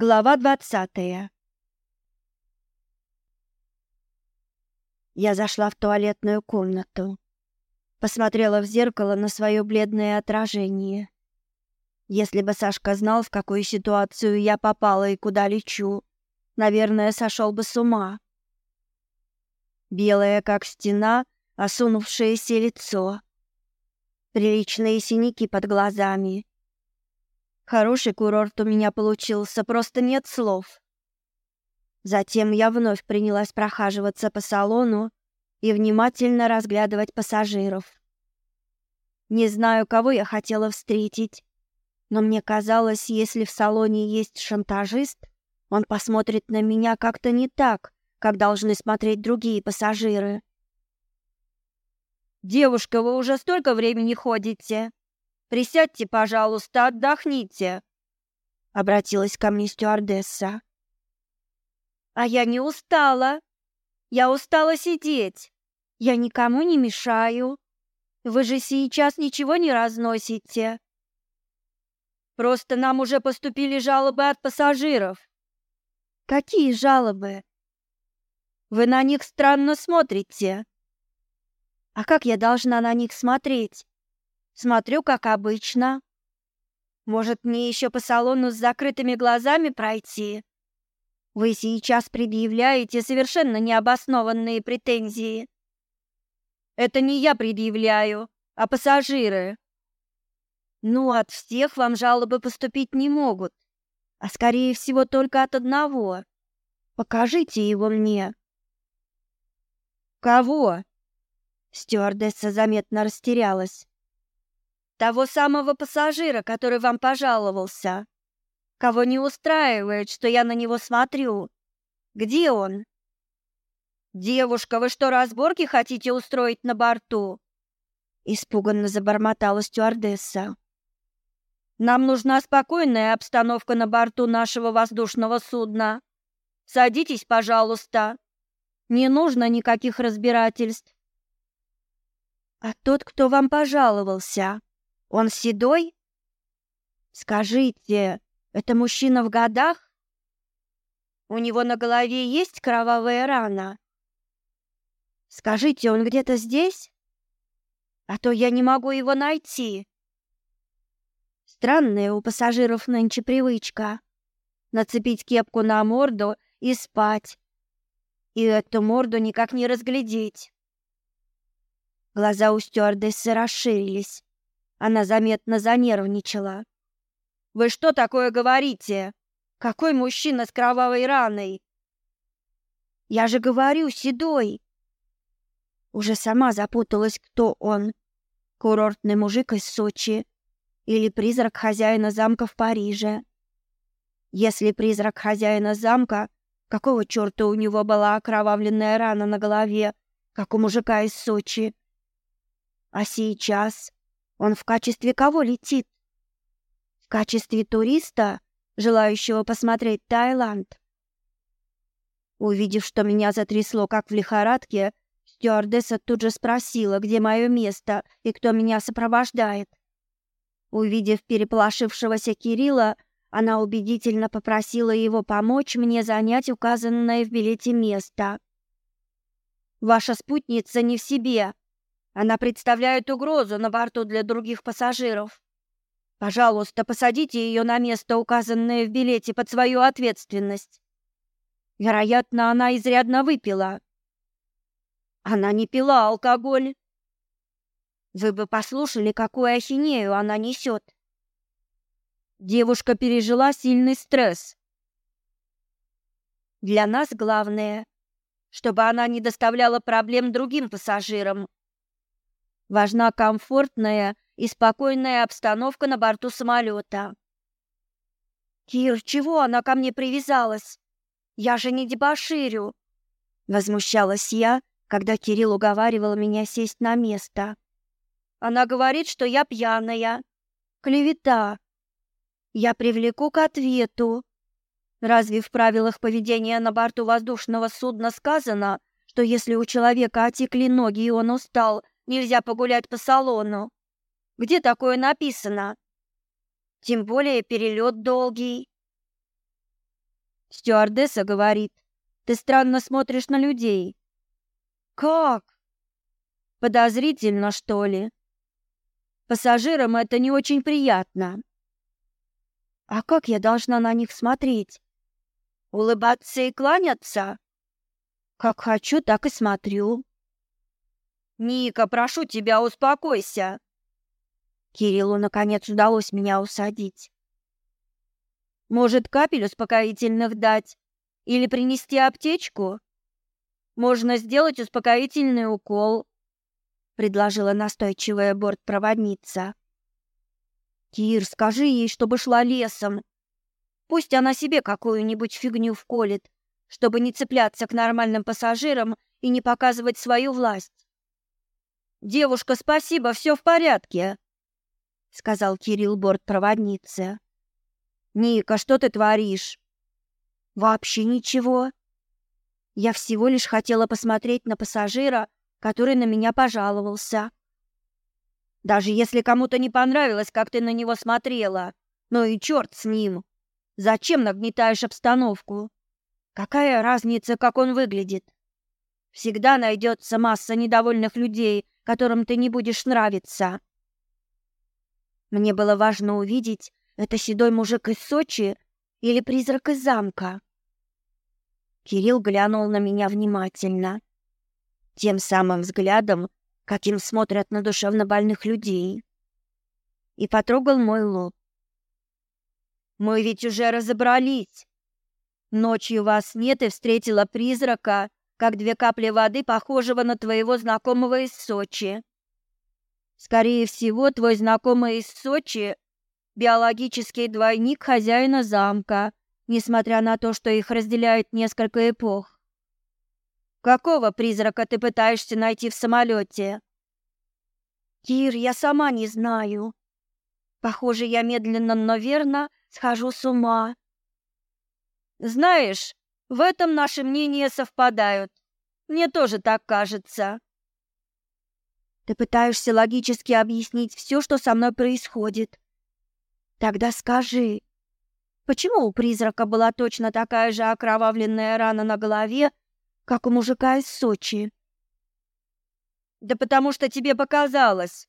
Глава двадцатая. Я зашла в туалетную комнату. Посмотрела в зеркало на свое бледное отражение. Если бы Сашка знал, в какую ситуацию я попала и куда лечу, наверное, сошел бы с ума. Белое, как стена, осунувшееся лицо. Приличные синяки под глазами Хороший курорт у меня получился, просто нет слов. Затем я вновь принялась прохаживаться по салону и внимательно разглядывать пассажиров. Не знаю, кого я хотела встретить, но мне казалось, если в салоне есть шантажист, он посмотрит на меня как-то не так, как должны смотреть другие пассажиры. Девушка, вы уже столько времени ходите? Присядьте, пожалуйста, отдохните. Обратилась ко мне стюардесса. А я не устала. Я устала сидеть. Я никому не мешаю. Вы же сейчас ничего не разносите. Просто нам уже поступили жалобы от пассажиров. Какие жалобы? Вы на них странно смотрите. А как я должна на них смотреть? Смотрю, как обычно. Может, мне еще по салону с закрытыми глазами пройти? Вы сейчас предъявляете совершенно необоснованные претензии. Это не я предъявляю, а пассажиры. Ну, от всех вам жалобы поступить не могут, а скорее всего только от одного. Покажите его мне. Кого? Стюардесса заметно растерялась. Того самого пассажира, который вам пожаловался. Кого не устраивает, что я на него смотрю. Где он? Девушка, вы что, разборки хотите устроить на борту? Испуганно забормотала стюардесса. Нам нужна спокойная обстановка на борту нашего воздушного судна. Садитесь, пожалуйста. Не нужно никаких разбирательств. А тот, кто вам пожаловался, он седой? Скажите, это мужчина в годах? У него на голове есть кровавая рана? Скажите, он где-то здесь? А то я не могу его найти. Странная у пассажиров нынче привычка нацепить кепку на морду и спать. И эту морду никак не разглядеть. Глаза у стюардессы расширились. Она заметно занервничала. Вы что такое говорите? Какой мужчина с кровавой раной? Я же говорю, седой. Уже сама запуталась, кто он. Курортный мужик из Сочи или призрак хозяина замка в Париже. Если призрак хозяина замка, какого чёрта у него была окровавленная рана на голове, как у мужика из Сочи? А сейчас он в качестве кого летит? В качестве туриста, желающего посмотреть Таиланд. Увидев, что меня затрясло, как в лихорадке, стюардесса тут же спросила, где мое место и кто меня сопровождает. Увидев переполошившегося Кирилла, она убедительно попросила его помочь мне занять указанное в билете место. Ваша спутница не в себе, она представляет угрозу на борту для других пассажиров. Пожалуйста, посадите ее на место, указанное в билете, под свою ответственность. Вероятно, она изрядно выпила. Она не пила алкоголь. Вы бы послушали, какую ахинею она несет. Девушка пережила сильный стресс. Для нас главное, чтобы она не доставляла проблем другим пассажирам Важна комфортная и спокойная обстановка на борту самолета. Кир, чего она ко мне привязалась? Я же не дебоширю. Возмущалась я, когда Кирилл уговаривал меня сесть на место. Она говорит, что я пьяная. Клевета. Я привлеку к ответу. Разве в правилах поведения на борту воздушного судна сказано, что если у человека отекли ноги и он устал, нельзя погулять по салону. Где такое написано? Тем более перелет долгий. Стюардесса говорит, ты странно смотришь на людей. Как? Подозрительно, что ли? Пассажирам это не очень приятно. А как я должна на них смотреть? Улыбаться и кланяться? Как хочу, так и смотрю. Ника, прошу тебя, успокойся. Кириллу наконец удалось меня усадить. Может, капель успокоительных дать или принести аптечку? Можно сделать успокоительный укол, предложила настойчивая бортпроводница. Кир, скажи ей, чтобы шла лесом. Пусть она себе какую-нибудь фигню вколет, чтобы не цепляться к нормальным пассажирам и не показывать свою власть. Девушка, спасибо, все в порядке, сказал Кирилл бортпроводнице. Ника, что ты творишь? Вообще ничего. Я всего лишь хотела посмотреть на пассажира, который на меня пожаловался. Даже если кому-то не понравилось, как ты на него смотрела, ну и черт с ним. Зачем нагнетаешь обстановку? Какая разница, как он выглядит? Всегда найдется масса недовольных людей, которым ты не будешь нравиться. Мне было важно увидеть, это седой мужик из Сочи или призрак из замка. Кирилл глянул на меня внимательно, тем самым взглядом, каким смотрят на душевно больных людей, и потрогал мой лоб. Мы ведь уже разобрались. Ночью вас нет и встретила призрака, как две капли воды, похожего на твоего знакомого из Сочи. Скорее всего, твой знакомый из Сочи биологический двойник хозяина замка, несмотря на то, что их разделяет несколько эпох. Какого призрака ты пытаешься найти в самолете? Кир, я сама не знаю. Похоже, я медленно, но верно схожу с ума. Знаешь, в этом наши мнения совпадают. Мне тоже так кажется. Ты пытаешься логически объяснить все, что со мной происходит. Тогда скажи, Почему у призрака была точно такая же окровавленная рана на голове, как у мужика из Сочи? Да потому что тебе показалось.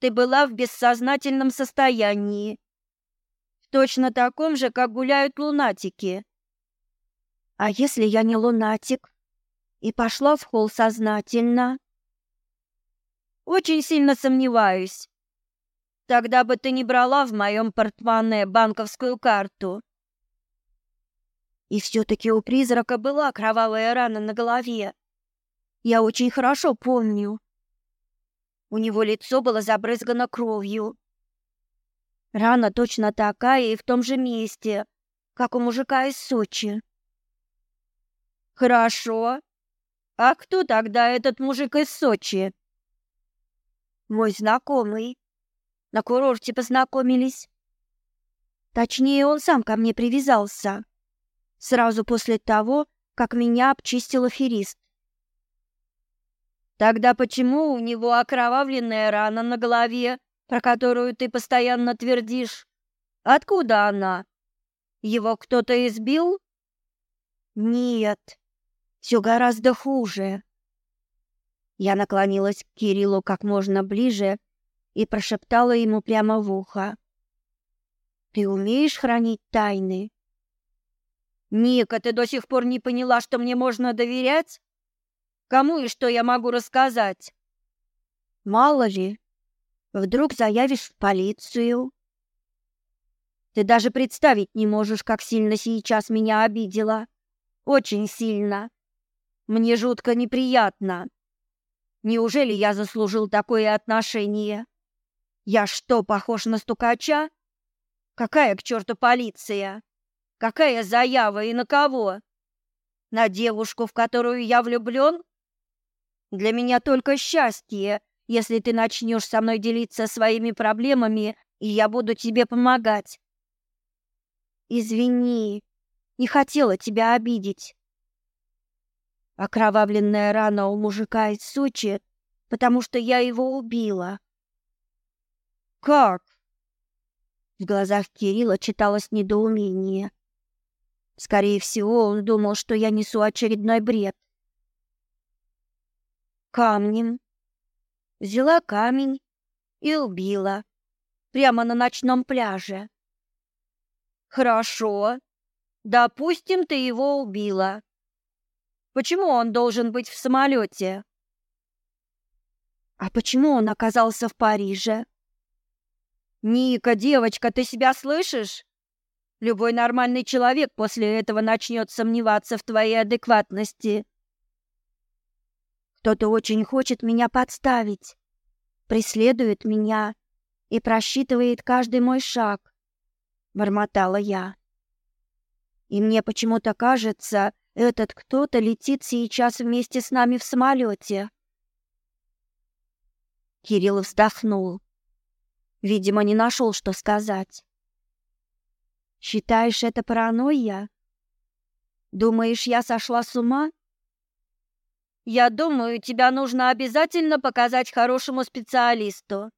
Ты была в бессознательном состоянии. Точно таком же, как гуляют лунатики. А если я не лунатик и пошла в холл сознательно? Очень сильно сомневаюсь. Тогда бы ты не брала в моем портмоне банковскую карту. И все-таки у призрака была кровавая рана на голове. Я очень хорошо помню. У него лицо было забрызгано кровью. Рана точно такая и в том же месте, как у мужика из Сочи. Хорошо. А кто тогда этот мужик из Сочи? Мой знакомый. На курорте познакомились. Точнее, он сам ко мне привязался. Сразу после того, как меня обчистил аферист. Тогда почему у него окровавленная рана на голове, про которую ты постоянно твердишь? Откуда она? Его кто-то избил? Нет, все гораздо хуже. Я наклонилась к Кириллу как можно ближе и прошептала ему прямо в ухо. «Ты умеешь хранить тайны?» «Ника, ты до сих пор не поняла, что мне можно доверять? Кому и что я могу рассказать?» «Мало ли, вдруг заявишь в полицию?» «Ты даже представить не можешь, как сильно сейчас меня обидела. Очень сильно. Мне жутко неприятно. Неужели я заслужил такое отношение?» Я что, похож на стукача? Какая к черту полиция? Какая заява и на кого? На девушку, в которую я влюблен? Для меня только счастье, если ты начнешь со мной делиться своими проблемами, и я буду тебе помогать. Извини, не хотела тебя обидеть. Окровавленная рана у мужика из Сочи, потому что я его убила. Как? В глазах Кирилла читалось недоумение. Скорее всего, он думал, что я несу очередной бред. Камнем. Взяла камень и убила. Прямо на ночном пляже. Хорошо. Допустим, ты его убила. Почему он должен быть в самолете? А почему он оказался в Париже? Ника, девочка, ты себя слышишь? Любой нормальный человек после этого начнет сомневаться в твоей адекватности. Кто-то очень хочет меня подставить, преследует меня и просчитывает каждый мой шаг, бормотала я. И мне почему-то кажется, этот кто-то летит сейчас вместе с нами в самолете. Кирилл вздохнул. Видимо, не нашел, что сказать. Считаешь это паранойя? Думаешь, я сошла с ума? Я думаю, тебя нужно обязательно показать хорошему специалисту.